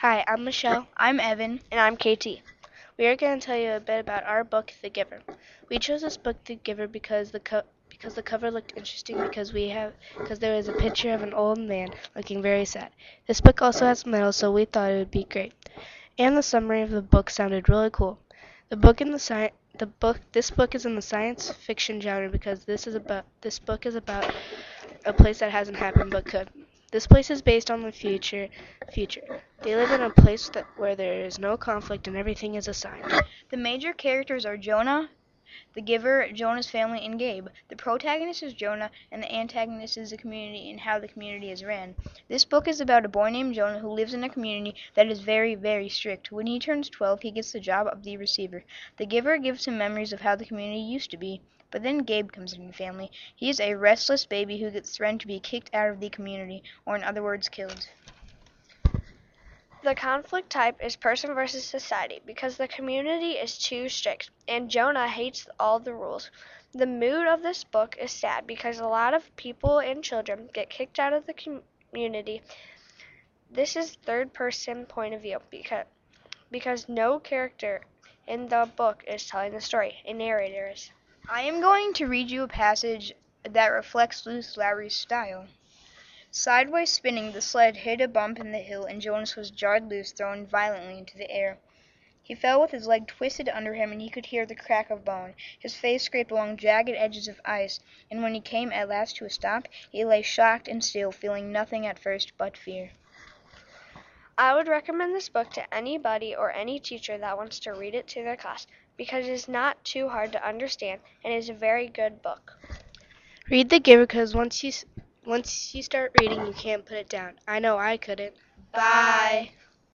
Hi, I'm Michelle. I'm Evan. And I'm KT. We are going to tell you a bit about our book, The Giver. We chose this book, The Giver, because the co- because the cover looked interesting because we have because there was a picture of an old man looking very sad. This book also has medal, so we thought it would be great. And the summary of the book sounded really cool. The book in the sci- the book this book is in the science fiction genre because this is about this book is about a place that hasn't happened but could. This place is based on the future. Future. They live in a place that, where there is no conflict and everything is assigned. The major characters are Jonah, the giver, Jonah's family, and Gabe. The protagonist is Jonah, and the antagonist is the community and how the community is ran. This book is about a boy named Jonah who lives in a community that is very, very strict. When he turns 12, he gets the job of the receiver. The giver gives him memories of how the community used to be. But then Gabe comes into the family. He is a restless baby who gets threatened to be kicked out of the community, or in other words, killed. The conflict type is person versus society because the community is too strict and Jonah hates all the rules. The mood of this book is sad because a lot of people and children get kicked out of the community. This is third person point of view because because no character in the book is telling the story. A narrator is. I am going to read you a passage that reflects Lois Lowry's style. Sideways spinning, the sled hit a bump in the hill, and Jonas was jarred loose, thrown violently into the air. He fell with his leg twisted under him, and he could hear the crack of bone. His face scraped along jagged edges of ice, and when he came at last to a stop, he lay shocked and still, feeling nothing at first but fear. I would recommend this book to anybody or any teacher that wants to read it to their class because it is not too hard to understand and is a very good book. Read The Giver because once you once you start reading, you can't put it down. I know I couldn't. Bye.